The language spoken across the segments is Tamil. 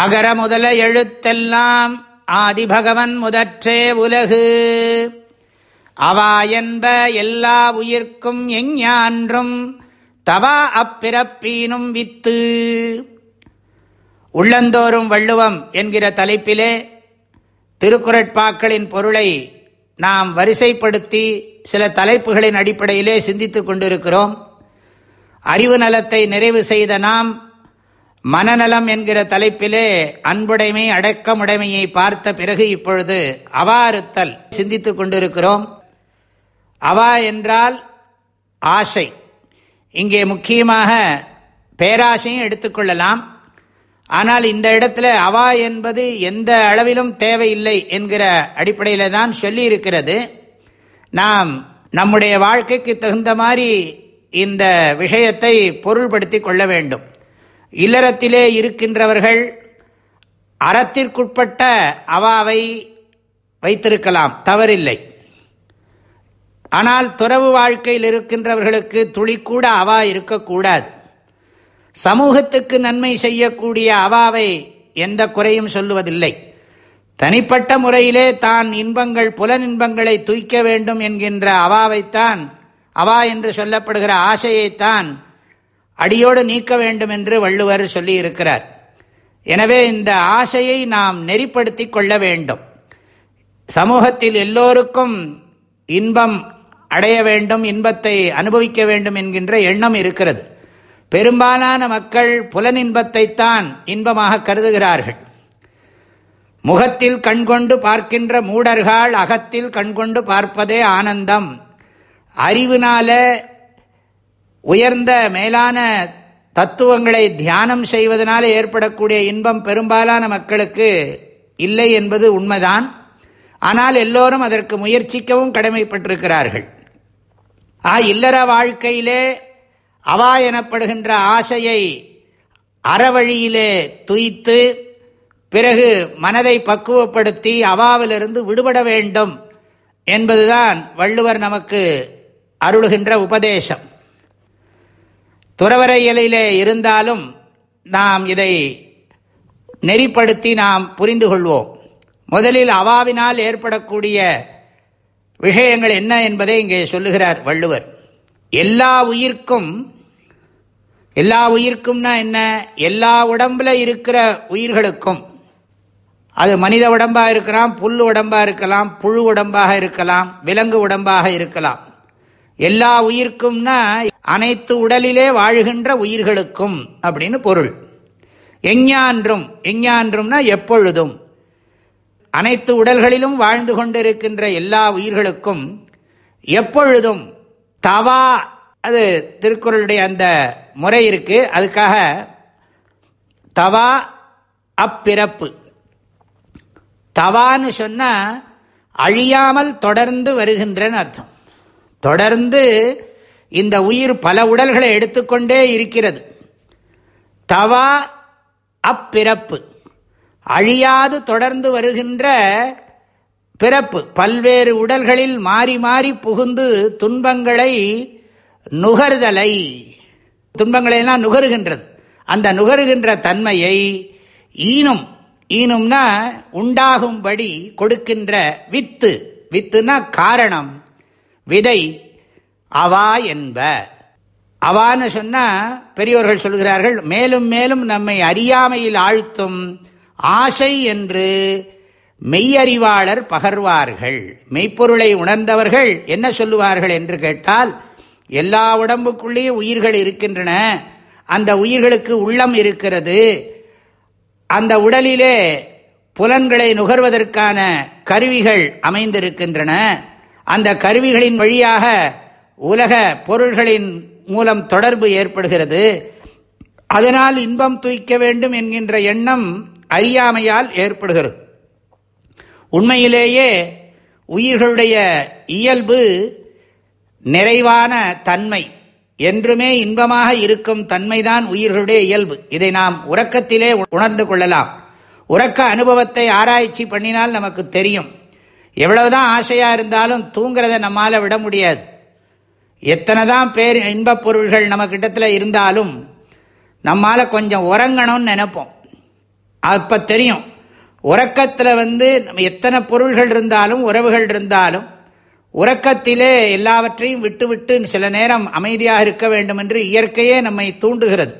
அகர முதல எழுத்தெல்லாம் ஆதிபகவன் முதற்றே உலகு. அவா என்ப எல்லா உயிர்க்கும் எஞ்ஞான்றும் தவா அப்பிறப்பீனும் வித்து. உள்ளந்தோறும் வள்ளுவம் என்கிற தலைப்பிலே திருக்குறட்பாக்களின் பொருளை நாம் வரிசைப்படுத்தி சில தலைப்புகளின் அடிப்படையிலே சிந்தித்து கொண்டிருக்கிறோம். அறிவு நலத்தை நிறைவு செய்த நாம் மனநலம் என்கிற தலைப்பிலே அன்புடைமை அடக்கமுடைமையை பார்த்த பிறகு இப்பொழுது அவாறுத்தல் சிந்தித்து கொண்டிருக்கிறோம். அவா என்றால் ஆசை. இங்கே முக்கியமாக பேராசையும் எடுத்துக்கொள்ளலாம் ஆனால் இந்த இடத்துல அவா என்பது எந்த அளவிலும் தேவையில்லை என்கிற அடிப்படையில் தான் சொல்லியிருக்கிறது. நாம் நம்முடைய வாழ்க்கைக்கு தகுந்த மாதிரி இந்த விஷயத்தை பொருள்படுத்தி கொள்ள வேண்டும். இல்லறத்திலே இருக்கின்றவர்கள் அறத்திற்குட்பட்ட அவாவை வைத்திருக்கலாம் தவறில்லை. ஆனால் துறவு வாழ்க்கையில் இருக்கின்றவர்களுக்கு துளிக்கூட அவா இருக்கக்கூடாது. சமூகத்துக்கு நன்மை செய்யக்கூடிய அவாவை எந்த குறையும் சொல்லுவதில்லை. தனிப்பட்ட முறையிலே தான் இன்பங்கள் புலன் இன்பங்களை தூய்க்க வேண்டும் என்கின்ற அவாவைத்தான் அவா என்று சொல்லப்படுகிற ஆசையைத்தான் அடியோடு நீக்க வேண்டும் என்று வள்ளுவர் சொல்லி இருக்கிறார் எனவே இந்த ஆசையை நாம் நெறிப்படுத்தி கொள்ள வேண்டும். சமூகத்தில் எல்லோருக்கும் இன்பம் அடைய வேண்டும் இன்பத்தை அனுபவிக்க வேண்டும் என்கின்ற எண்ணம் இருக்கிறது. பெரும்பாலான மக்கள் புலனின்பத்தைத்தான் இன்பமாக கருதுகிறார்கள். முகத்தில் கண்கொண்டு பார்க்கின்ற மூடர்கள் அகத்தில் கண்கொண்டு பார்ப்பதே ஆனந்தம். அறிவினால உயர்ந்த மேலான தத்துவங்களை தியானம் செய்வதனால் ஏற்படக்கூடிய இன்பம் பெரும்பாலான மக்களுக்கு இல்லை என்பது உண்மைதான். ஆனால் எல்லோரும் அதற்கு முயற்சிக்கவும் கடமைப்பட்டிருக்கிறார்கள். ஆ இல்லற வாழ்க்கையிலே அவா எனப்படுகின்ற ஆசையை அறவழியிலே துய்த்து பிறகு மனதை பக்குவப்படுத்தி அவாவிலிருந்து விடுபட வேண்டும் என்பதுதான் வள்ளுவர் நமக்கு அருளுகின்ற உபதேசம். துறவர இலையிலே இருந்தாலும் நாம் இதை நெறிப்படுத்தி நாம் புரிந்து கொள்வோம். முதலில் அவாவினால் ஏற்படக்கூடிய விஷயங்கள் என்ன என்பதை இங்கே சொல்லுகிறார் வள்ளுவர். எல்லா உயிர்க்கும் எல்லா உயிர்க்கும்னா என்ன? எல்லா உடம்புல இருக்கிற உயிர்களுக்கும். அது மனித உடம்பாக இருக்கலாம் புல் உடம்பாக இருக்கலாம் புழு உடம்பாக இருக்கலாம் விலங்கு உடம்பாக இருக்கலாம். எல்லா உயிர்க்கும்னா அனைத்து உடலிலே வாழ்கின்ற உயிர்களுக்கும் அப்படின்னு பொருள். எஞ்ஞான்றும் எஞ்ஞான்றும்னா எப்பொழுதும். அனைத்து உடல்களிலும் வாழ்ந்து கொண்டிருக்கின்ற எல்லா உயிர்களுக்கும் எப்பொழுதும் தவா அது திருக்குறளுடைய அந்த முறை இருக்கு. அதுக்காக தவா அப்பிறப்பு. தவான்னு சொன்னால் அழியாமல் தொடர்ந்து வருகின்றன்னு அர்த்தம். தொடர்ந்து இந்த உயிர் பல உடல்களை எடுத்துக்கொண்டே இருக்கிறது. தவா அப்பிறப்பு அழியாது தொடர்ந்து வருகின்ற பிறப்பு பல்வேறு உடல்களில் மாறி மாறி புகுந்து துன்பங்களை நுகர்தலை துன்பங்களை எல்லாம் நுகருகின்றது. அந்த நுகருகின்ற தன்மையை ஈனும் ஈனும்னா உண்டாகும்படி கொடுக்கின்ற வித்து. வித்துனா காரணம். விதை அவா என்ப. அவான்னு சொன்னால் பெரியோர்கள் சொல்கிறார்கள் மேலும் மேலும் நம்மை அறியாமையில் ஆழ்த்தும் ஆசை என்று மெய்யறிவாளர் பகர்வார்கள். மெய்ப்பொருளை உணர்ந்தவர்கள் என்ன சொல்லுவார்கள் என்று கேட்டால் எல்லா உடம்புக்குள்ளேயும் உயிர்கள் இருக்கின்றன. அந்த உயிர்களுக்கு உள்ளம் இருக்கிறது. அந்த உடலிலே புலன்களை நுகர்வதற்கான கருவிகள் அமைந்திருக்கின்றன. அந்த கருவிகளின் வழியாக உலக பொருள்களின் மூலம் தொடர்பு ஏற்படுகிறது. அதனால் இன்பம் தூய்க்க வேண்டும் என்கின்ற எண்ணம் அறியாமையால் ஏற்படுகிறது. உண்மையிலேயே உயிர்களுடைய இயல்பு நிறைவான தன்மை. என்றுமே இன்பமாக இருக்கும் தன்மைதான் உயிர்களுடைய இயல்பு. இதை நாம் உறக்கத்திலே உணர்ந்து கொள்ளலாம். உறக்க அனுபவத்தை ஆராய்ச்சி பண்ணினால் நமக்கு தெரியும். எவ்வளவுதான் ஆசையாக இருந்தாலும் தூங்கிறத நம்மால் விட முடியாது. எத்தனை தான் பேர் இன்பப் பொருள்கள் நம்ம கிட்டத்தில் இருந்தாலும் நம்மால் கொஞ்சம் உறங்கணும்னு நினைப்போம். அப்போ தெரியும். உறக்கத்தில் வந்து நம்ம எத்தனை பொருள்கள் இருந்தாலும் உறவுகள் இருந்தாலும் உறக்கத்திலே எல்லாவற்றையும் விட்டுவிட்டு சில நேரம் அமைதியாக இருக்க வேண்டும் என்று இயற்கையே நம்மை தூண்டுகிறது.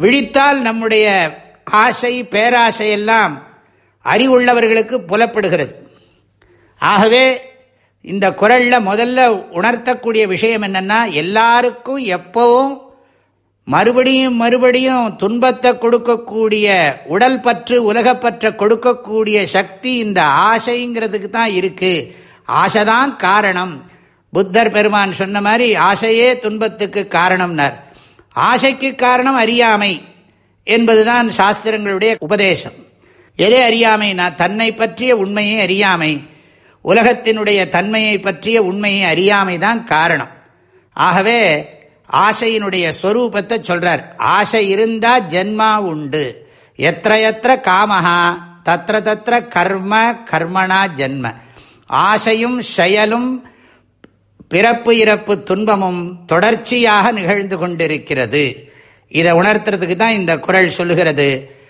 விழித்தால் நம்முடைய ஆசை பேராசையெல்லாம் அறிவுள்ளவர்களுக்கு புலப்படுகிறது. ஆகவே இந்த குரலில் முதல்ல உணர்த்தக்கூடிய விஷயம் என்னென்னா எல்லாருக்கும் எப்பவும் மறுபடியும் மறுபடியும் துன்பத்தை கொடுக்கக்கூடிய உடல் பற்று உலகப்பற்ற கொடுக்கக்கூடிய சக்தி இந்த ஆசைங்கிறதுக்கு தான் இருக்கு. ஆசைதான் காரணம். புத்தர் பெருமான் சொன்ன மாதிரி ஆசையே துன்பத்துக்கு காரணம்னார். ஆசைக்கு காரணம் அறியாமை என்பதுதான் சாஸ்திரங்களுடைய உபதேசம். எதே அறியாமைனா தன்னை பற்றிய உண்மையை அறியாமை. உலகத்தினுடைய தன்மையை பற்றிய உண்மையை அறியாமை தான் காரணம். ஆகவே ஆசையினுடைய ஸ்வரூபத்தை சொல்றார். ஆசை இருந்தா ஜென்மா உண்டு. எத்த எத்த காமஹா தத்திர தத்திர கர்ம கர்மனா ஜென்ம. ஆசையும் செயலும் பிறப்பு இறப்பு துன்பமும் தொடர்ச்சியாக நிகழ்ந்து கொண்டிருக்கிறது. இதை உணர்த்துறதுக்கு தான் இந்த குரல் சொல்லுகிறது.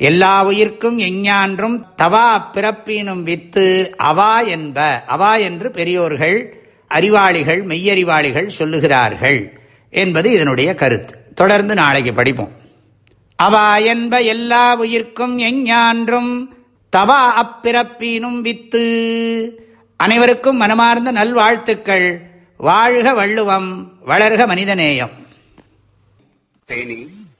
எல்லா உயிர்க்கும் எஞ்ஞான்றும் தவா பிறப்பினும் வித்து அவா என்ப. அவா என்று பெரியோர்கள் அறிவாளிகள் மெய்யறிவாளிகள் சொல்லுகிறார்கள் என்பது இதனுடைய கருத்து. தொடர்ந்து நாளைக்கு படிப்போம். அவா என்ப எல்லா உயிர்க்கும் எஞ்ஞான்றும் தவா அப்பிறப்பினும் வித்து. அனைவருக்கும் மனமார்ந்த நல்வாழ்த்துக்கள். வாழ்க வள்ளுவம் வளர்க மனிதநேயம். தேனி.